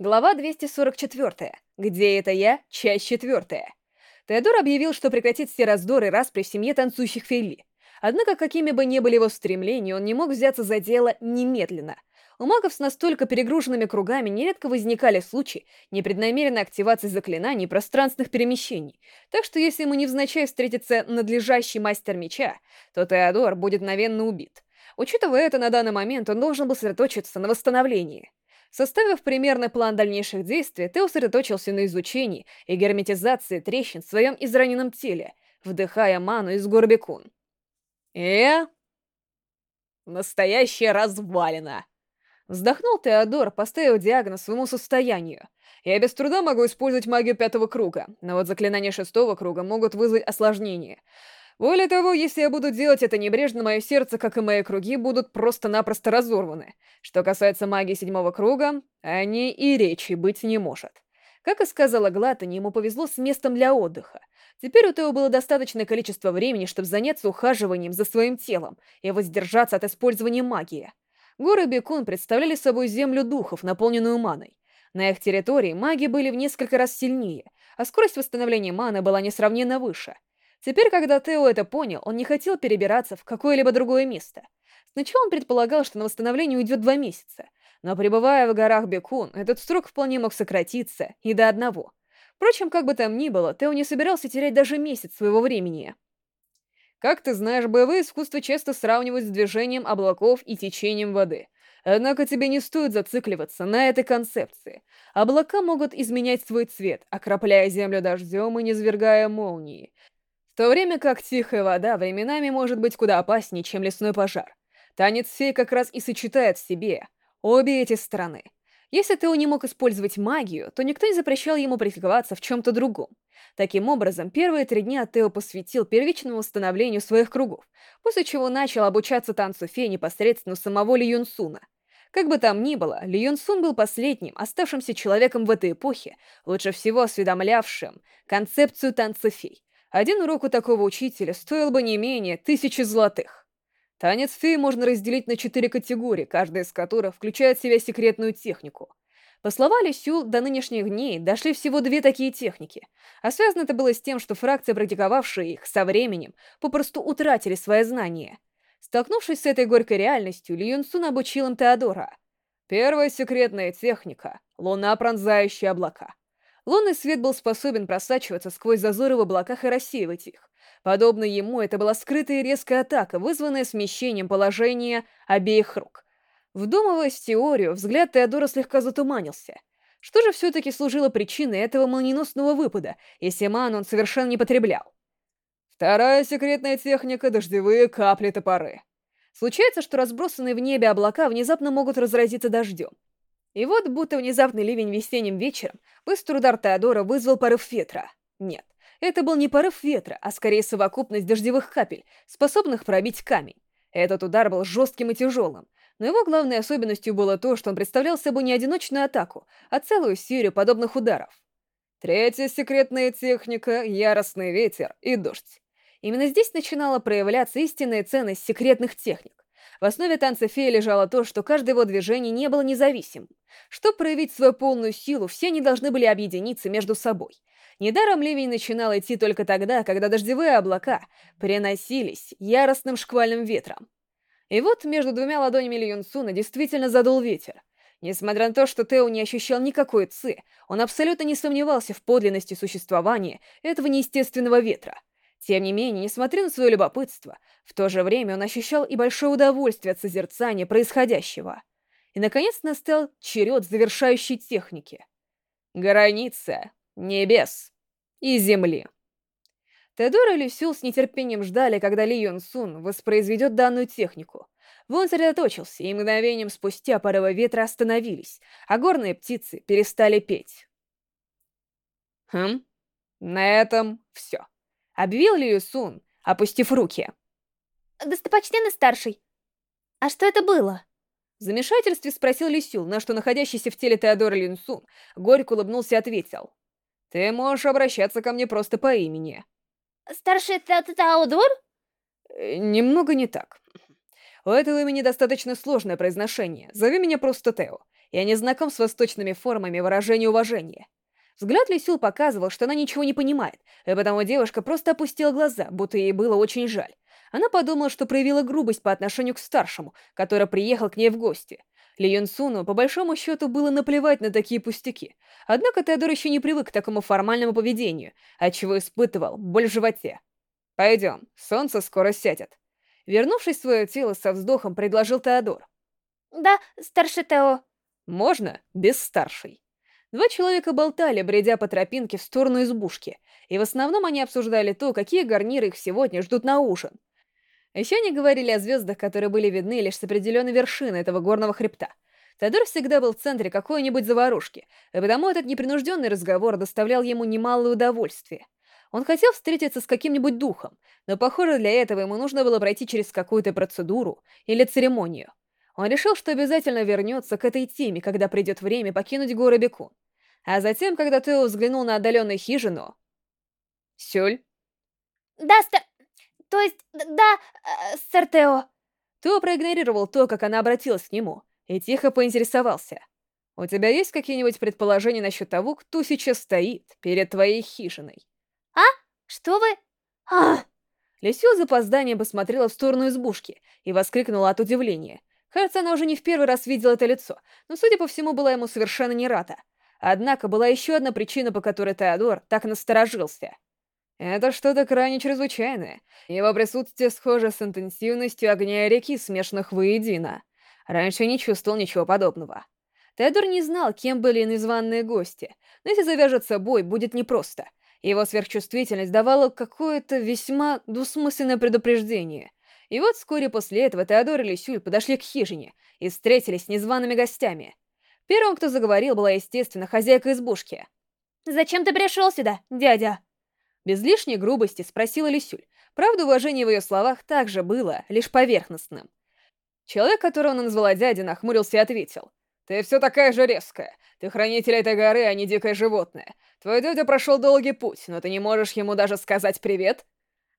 Глава 244. Где это я? Часть четвертая. Теодор объявил, что прекратит все раздоры и распри в семье танцующих Фейли. Однако, какими бы ни были его стремления, он не мог взяться за дело немедленно. У магов с настолько перегруженными кругами нередко возникали случаи непреднамеренной активации заклинаний и пространственных перемещений, так что если ему невзначай встретится надлежащий мастер меча, то Теодор будет мгновенно убит. Учитывая это, на данный момент он должен был сосредоточиться на восстановлении. Составив примерный план дальнейших действий, ты усредоточился на изучении и герметизации трещин в своем израненном теле, вдыхая ману из гор Бекун. «Э? Настоящая развалина!» Вздохнул Теодор, поставив диагноз своему состоянию. «Я без труда могу использовать магию пятого круга, но вот заклинания шестого круга могут вызвать осложнения. Более того, если я буду делать это небрежно, мое сердце, как и мои круги, будут просто-напросто разорваны. Что касается магии седьмого круга, о ней и речи быть не может. Как и сказала Глатани, ему повезло с местом для отдыха. Теперь у Тео было достаточное количество времени, чтобы заняться ухаживанием за своим телом и воздержаться от использования магии. Горы Бекун представляли собой землю духов, наполненную маной. На их территории маги были в несколько раз сильнее, а скорость восстановления маны была несравненно выше — Теперь, когда Тео это понял, он не хотел перебираться в какое-либо другое место. Сначала он предполагал, что на восстановление уйдет два месяца, но пребывая в горах Бекун, этот срок вполне мог сократиться и до одного. Впрочем, как бы там ни было, Тео не собирался терять даже месяц своего времени. Как ты знаешь, боевые искусства часто сравнивают с движением облаков и течением воды. Однако тебе не стоит зацикливаться на этой концепции. Облака могут изменять свой цвет, окропляя землю дождем и низвергая молнии то время как тихая вода временами может быть куда опаснее, чем лесной пожар. Танец фей как раз и сочетает в себе обе эти стороны. Если Тео не мог использовать магию, то никто не запрещал ему практиковаться в чем-то другом. Таким образом, первые три дня Тео посвятил первичному восстановлению своих кругов, после чего начал обучаться танцу фей непосредственно у самого Ли Юнсуна. Как бы там ни было, Ли Юнсун был последним, оставшимся человеком в этой эпохе, лучше всего осведомлявшим концепцию танца фей. Один урок у такого учителя стоил бы не менее тысячи золотых. Танец феи можно разделить на четыре категории, каждая из которых включает в себя секретную технику. По словам Лисюл, до нынешних дней дошли всего две такие техники, а связано это было с тем, что фракции, практиковавшие их со временем, попросту утратили свои знания. Столкнувшись с этой горькой реальностью, Ли Юнсун обучил им Теодора. Первая секретная техника — луна, пронзающая облака. Лунный свет был способен просачиваться сквозь зазоры в облаках и рассеивать их. Подобно ему, это была скрытая резкая атака, вызванная смещением положения обеих рук. Вдумываясь в теорию, взгляд Теодора слегка затуманился. Что же все-таки служило причиной этого молниеносного выпада, если ману он совершенно не потреблял? Вторая секретная техника — дождевые капли-топоры. Случается, что разбросанные в небе облака внезапно могут разразиться дождем. И вот, будто внезапный ливень весенним вечером, быстрый удар Теодора вызвал порыв ветра. Нет, это был не порыв ветра, а скорее совокупность дождевых капель, способных пробить камень. Этот удар был жестким и тяжелым, но его главной особенностью было то, что он представлял собой не одиночную атаку, а целую серию подобных ударов. Третья секретная техника — яростный ветер и дождь. Именно здесь начинала проявляться истинная ценность секретных техник. В основе танца феи лежало то, что каждое его движение не было независимым. Чтобы проявить свою полную силу, все они должны были объединиться между собой. Недаром ливень начинал идти только тогда, когда дождевые облака приносились яростным шквальным ветром. И вот между двумя ладонями Ли Юнсуна действительно задул ветер. Несмотря на то, что Тео не ощущал никакой ци, он абсолютно не сомневался в подлинности существования этого неестественного ветра. Тем не менее, несмотря на свое любопытство, в то же время он ощущал и большое удовольствие от созерцания происходящего. И, наконец, настал черед завершающей техники. Граница небес и земли. Теодор и Люсюл с нетерпением ждали, когда Ли Юн Сун воспроизведет данную технику. Вон сосредоточился, и мгновением спустя порывы ветра остановились, а горные птицы перестали петь. Хм, на этом все. Объявил Ли Юсун, опустив руки. «Достопочтенный старший, а что это было?» В замешательстве спросил Лисюл, на что находящийся в теле Теодора Линсун горько улыбнулся и ответил. «Ты можешь обращаться ко мне просто по имени». «Старший Теодор?» э, «Немного не так. У этого имени достаточно сложное произношение. Зови меня просто Тео. Я не знаком с восточными формами выражения уважения. Взгляд Люсил показывал, что она ничего не понимает, и потому девушка просто опустила глаза, будто ей было очень жаль. Она подумала, что проявила грубость по отношению к старшему, который приехал к ней в гости. Ли Юн Суну, по большому счету, было наплевать на такие пустяки. Однако Теодор еще не привык к такому формальному поведению, отчего испытывал боль в животе. «Пойдем, солнце скоро сядет». Вернувшись в свое тело со вздохом, предложил Теодор. «Да, старший Тео». «Можно без старшей». Два человека болтали, бредя по тропинке в сторону избушки, и в основном они обсуждали то, какие гарниры их сегодня ждут на ужин. Еще они говорили о звездах, которые были видны лишь с определенной вершины этого горного хребта. Тодор всегда был в центре какой-нибудь заварушки, и потому этот непринужденный разговор доставлял ему немалое удовольствие. Он хотел встретиться с каким-нибудь духом, но, похоже, для этого ему нужно было пройти через какую-то процедуру или церемонию. Он решил, что обязательно вернется к этой теме, когда придет время покинуть горы Бекун. А затем, когда Тео взглянул на отдаленную хижину... «Сюль?» «Да, стар... То есть, да, э, сэр Тео». Тео проигнорировал то, как она обратилась к нему, и тихо поинтересовался. «У тебя есть какие-нибудь предположения насчет того, кто сейчас стоит перед твоей хижиной?» «А? Что вы? А!» Лисю с запозданием посмотрела в сторону избушки и воскликнула от удивления. Кажется, она уже не в первый раз видела это лицо, но, судя по всему, была ему совершенно не рада. Однако была еще одна причина, по которой Теодор так насторожился. Это что-то крайне чрезвычайное. Его присутствие схоже с интенсивностью огня реки, смешанных воедино. Раньше не чувствовал ничего подобного. Теодор не знал, кем были незваные гости, но если завяжется бой, будет непросто. Его сверхчувствительность давала какое-то весьма двусмысленное предупреждение — и вот вскоре после этого Теодор и Лисюль подошли к хижине и встретились с незваными гостями. Первым, кто заговорил, была, естественно, хозяйка избушки. «Зачем ты пришел сюда, дядя?» Без лишней грубости спросила Лисюль. Правда, уважение в ее словах также было лишь поверхностным. Человек, которого она назвала дядей, нахмурился и ответил. «Ты все такая же резкая. Ты хранитель этой горы, а не дикое животное. Твой дядя прошел долгий путь, но ты не можешь ему даже сказать привет?»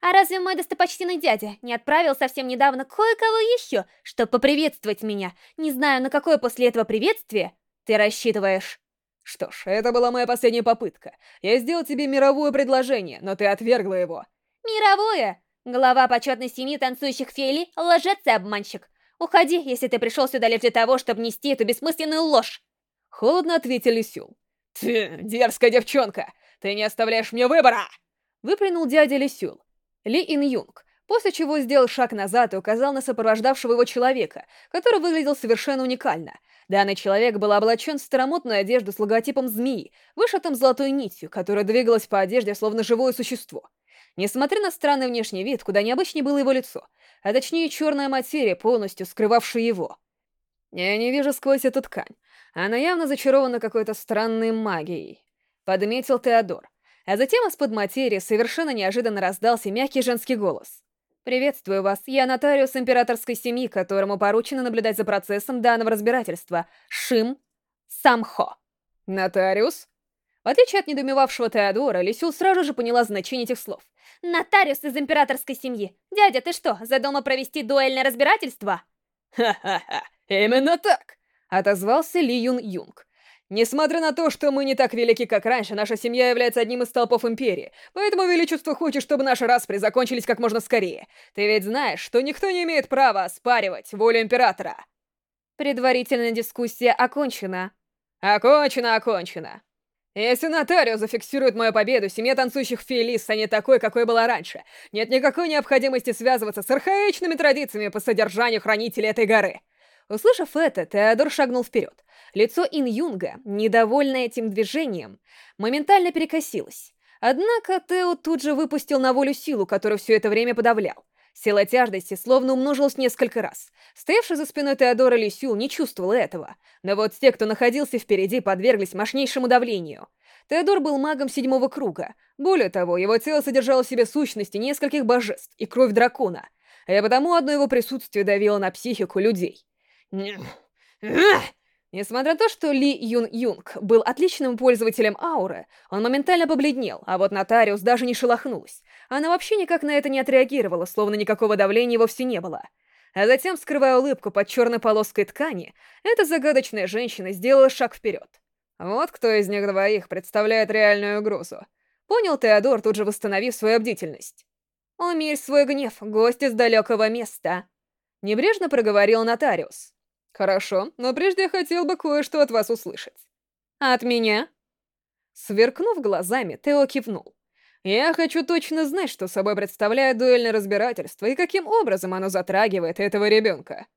А разве мой достопочтенный дядя не отправил совсем недавно кое-кого еще, чтобы поприветствовать меня? Не знаю, на какое после этого приветствие ты рассчитываешь. Что ж, это была моя последняя попытка. Я сделал тебе мировое предложение, но ты отвергла его. Мировое? Глава почетной семьи танцующих фейлей — лжец и обманщик. Уходи, если ты пришел сюда лишь для того, чтобы нести эту бессмысленную ложь. Холодно ответил Сюл. Ты, дерзкая девчонка, ты не оставляешь мне выбора! Выплюнул дядя Лисюл. Ли Ин Юнг, после чего сделал шаг назад и указал на сопровождавшего его человека, который выглядел совершенно уникально. Данный человек был облачен в старомодную одежду с логотипом змеи, вышитым золотой нитью, которая двигалась по одежде словно живое существо. Несмотря на странный внешний вид, куда необычнее было его лицо, а точнее черная материя, полностью скрывавшая его. Я не вижу сквозь эту ткань. Она явно зачарована какой-то странной магией. Подметил Теодор. А затем из-под материи совершенно неожиданно раздался мягкий женский голос. «Приветствую вас, я нотариус императорской семьи, которому поручено наблюдать за процессом данного разбирательства. Шим Самхо». «Нотариус?» В отличие от недоумевавшего Теодора, Лисюл сразу же поняла значение этих слов. «Нотариус из императорской семьи! Дядя, ты что, задумал провести дуэльное разбирательство?» «Ха-ха-ха, именно так!» — отозвался Ли Юн Юнг. Несмотря на то, что мы не так велики, как раньше, наша семья является одним из столпов Империи, поэтому Величество хочет, чтобы наши распри закончились как можно скорее. Ты ведь знаешь, что никто не имеет права оспаривать волю Императора. Предварительная дискуссия окончена. Окончена, окончена. Если нотариус зафиксирует мою победу, семья танцующих фей станет такой, какой была раньше. Нет никакой необходимости связываться с архаичными традициями по содержанию хранителей этой горы. Услышав это, Теодор шагнул вперед. Лицо Ин Юнга, недовольное этим движением, моментально перекосилось. Однако Тео тут же выпустил на волю силу, которую все это время подавлял. Сила тяжести словно умножилась несколько раз. Стоявший за спиной Теодора Лисюл не чувствовал этого. Но вот те, кто находился впереди, подверглись мощнейшему давлению. Теодор был магом седьмого круга. Более того, его тело содержало в себе сущности нескольких божеств и кровь дракона. И потому одно его присутствие давило на психику людей. Несмотря на то, что Ли Юн Юнг был отличным пользователем ауры, он моментально побледнел, а вот нотариус даже не шелохнулась. Она вообще никак на это не отреагировала, словно никакого давления вовсе не было. а затем, скрывая улыбку под черной полоской ткани, эта загадочная женщина сделала шаг вперед. Вот кто из них двоих представляет реальную угрозу. Понял Теодор, тут же восстановив свою бдительность. «Умерь свой гнев, гость из далекого места», — небрежно проговорил нотариус. «Хорошо, но прежде я хотел бы кое-что от вас услышать». «От меня?» Сверкнув глазами, Тео кивнул. «Я хочу точно знать, что собой представляет дуэльное разбирательство и каким образом оно затрагивает этого ребенка».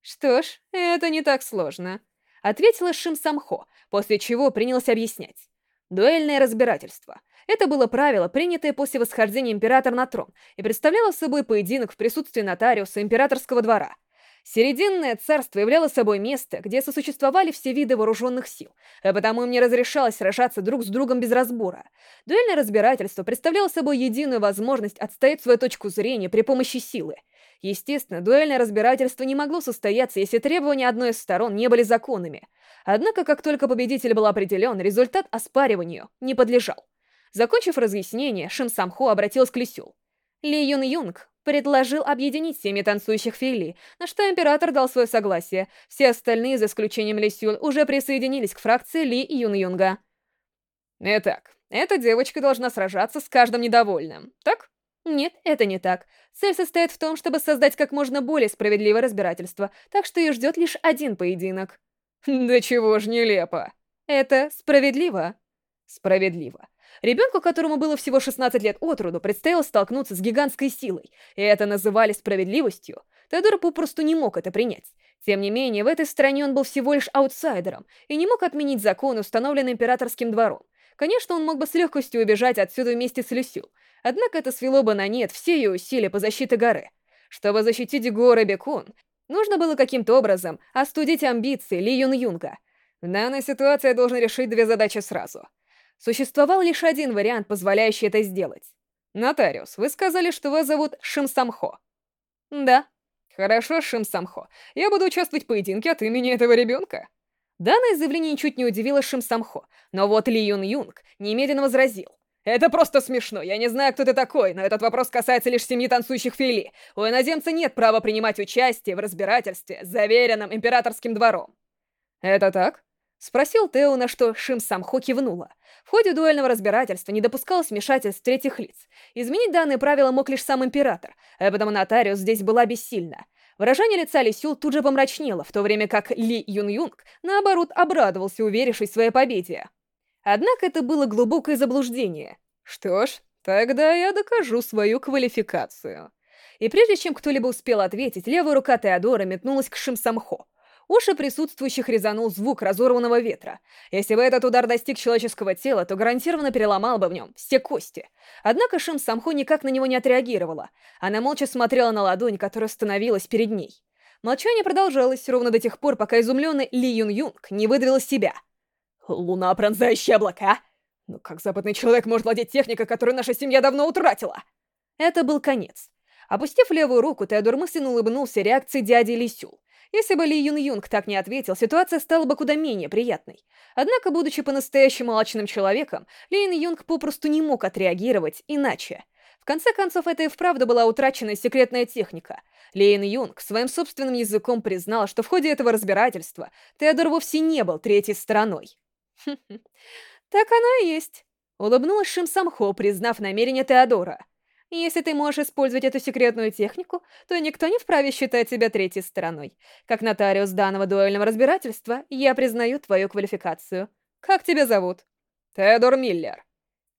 «Что ж, это не так сложно», — ответила Шим Самхо, после чего принялся объяснять. Дуэльное разбирательство. Это было правило, принятое после восхождения императора на трон, и представляло собой поединок в присутствии нотариуса императорского двора — Серединное царство являло собой место, где сосуществовали все виды вооруженных сил, а потому им не разрешалось сражаться друг с другом без разбора. Дуэльное разбирательство представляло собой единую возможность отстоять свою точку зрения при помощи силы. Естественно, дуэльное разбирательство не могло состояться, если требования одной из сторон не были законными. Однако, как только победитель был определен, результат оспариванию не подлежал. Закончив разъяснение, Шим Самхо обратилась к Лисю. Ли Юн Юнг предложил объединить семьи танцующих Фейли, на что император дал свое согласие. Все остальные, за исключением Ли Сюль, уже присоединились к фракции Ли Юн Юнга. Итак, эта девочка должна сражаться с каждым недовольным, так? Нет, это не так. Цель состоит в том, чтобы создать как можно более справедливое разбирательство, так что ее ждет лишь один поединок. Да чего ж нелепо. Это справедливо. Справедливо. Ребенку, которому было всего 16 лет от роду, предстояло столкнуться с гигантской силой, и это называли справедливостью. Теодор попросту не мог это принять. Тем не менее, в этой стране он был всего лишь аутсайдером и не мог отменить закон, установленный императорским двором. Конечно, он мог бы с легкостью убежать отсюда вместе с Люсю, однако это свело бы на нет все ее усилия по защите горы. Чтобы защитить горы Бекун, нужно было каким-то образом остудить амбиции Ли Юн Юнга. В данной ситуации я должен решить две задачи сразу — Существовал лишь один вариант, позволяющий это сделать. «Нотариус, вы сказали, что вас зовут Шим Самхо?» «Да». «Хорошо, Шим Самхо. Я буду участвовать в поединке от имени этого ребенка». Данное заявление ничуть не удивило Шим Самхо, но вот Ли Юн Юнг немедленно возразил. «Это просто смешно. Я не знаю, кто ты такой, но этот вопрос касается лишь семьи танцующих фили. У иноземца нет права принимать участие в разбирательстве, заверенном императорским двором». «Это так?» — спросил Тео, на что Шим Самхо кивнула. В ходе дуэльного разбирательства не допускалось вмешательств третьих лиц. Изменить данные правила мог лишь сам император, а потому нотариус здесь была бессильна. Выражение лица Ли Сюл тут же помрачнело, в то время как Ли Юн Юнг, наоборот, обрадовался, уверившись в своей победе. Однако это было глубокое заблуждение. Что ж, тогда я докажу свою квалификацию. И прежде чем кто-либо успел ответить, левая рука Теодора метнулась к Шим Самхо. Уши присутствующих резанул звук разорванного ветра. Если бы этот удар достиг человеческого тела, то гарантированно переломал бы в нем все кости. Однако Шим Самху никак на него не отреагировала. Она молча смотрела на ладонь, которая становилась перед ней. Молчание продолжалось ровно до тех пор, пока изумленный Ли Юн Юнг не выдавил из себя. «Луна, пронзающая облака? Ну как западный человек может владеть техникой, которую наша семья давно утратила?» Это был конец. Опустив левую руку, Теодор мысленно улыбнулся реакции дяди Лисюл. Если бы Ли Юн Юнг так не ответил, ситуация стала бы куда менее приятной. Однако, будучи по-настоящему молочным человеком, Ли Юн Юнг попросту не мог отреагировать иначе. В конце концов, это и вправду была утраченная секретная техника. Ли Юн Юнг своим собственным языком признал, что в ходе этого разбирательства Теодор вовсе не был третьей стороной. «Так оно и есть», — улыбнулась Шим Самхо, признав намерение Теодора. Если ты можешь использовать эту секретную технику, то никто не вправе считать тебя третьей стороной. Как нотариус данного дуэльного разбирательства, я признаю твою квалификацию. Как тебя зовут? Теодор Миллер.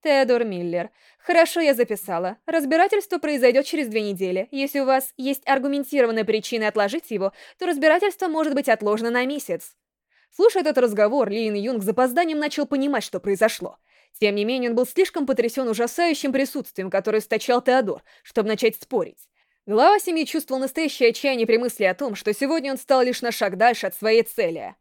Теодор Миллер. Хорошо, я записала. Разбирательство произойдет через две недели. Если у вас есть аргументированная причина отложить его, то разбирательство может быть отложено на месяц. Слушая этот разговор, Лин Юнг с запозданием начал понимать, что произошло. Тем не менее, он был слишком потрясен ужасающим присутствием, которое источал Теодор, чтобы начать спорить. Глава семьи чувствовал настоящее отчаяние при мысли о том, что сегодня он стал лишь на шаг дальше от своей цели.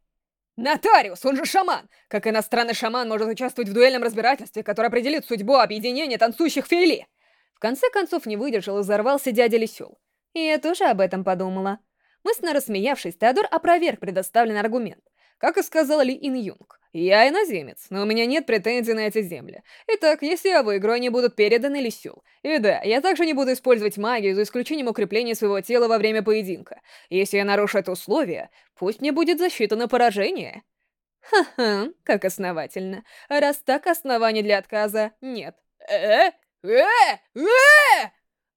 Нотариус, он же шаман! Как иностранный шаман может участвовать в дуэльном разбирательстве, которое определит судьбу объединения танцующих фейли? В конце концов не выдержал и взорвался дядя Лисюл. И я тоже об этом подумала. Мысленно рассмеявшись, Теодор опроверг предоставленный аргумент. Как и сказал Ли Ин Юнг, я иноземец, но у меня нет претензий на эти земли. Итак, если я выиграю, они будут переданы Ли Сюл. И да, я также не буду использовать магию, за исключением укрепления своего тела во время поединка. Если я нарушу это условие, пусть мне будет засчитано поражение. Ха-ха, как основательно. Раз так, оснований для отказа нет. Э?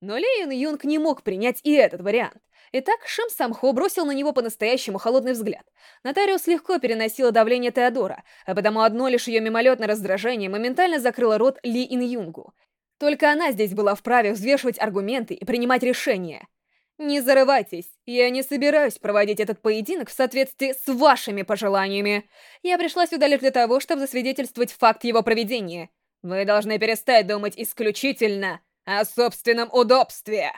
Но Ли Юн Юнг не мог принять и этот вариант. Итак, Шим Самхо бросил на него по-настоящему холодный взгляд. Нотариус легко переносила давление Теодора, а потому одно лишь ее мимолетное раздражение моментально закрыло рот Ли Ин Юнгу. Только она здесь была вправе взвешивать аргументы и принимать решения. «Не зарывайтесь, я не собираюсь проводить этот поединок в соответствии с вашими пожеланиями. Я пришла сюда лишь для того, чтобы засвидетельствовать факт его проведения. Вы должны перестать думать исключительно о собственном удобстве».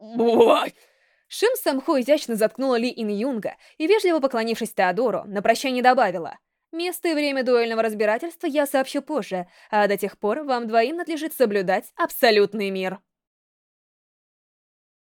Вот. Шим Самхо изящно заткнула Ли Ин Юнга и, вежливо поклонившись Теодору, на прощание добавила. «Место и время дуэльного разбирательства я сообщу позже, а до тех пор вам двоим надлежит соблюдать абсолютный мир».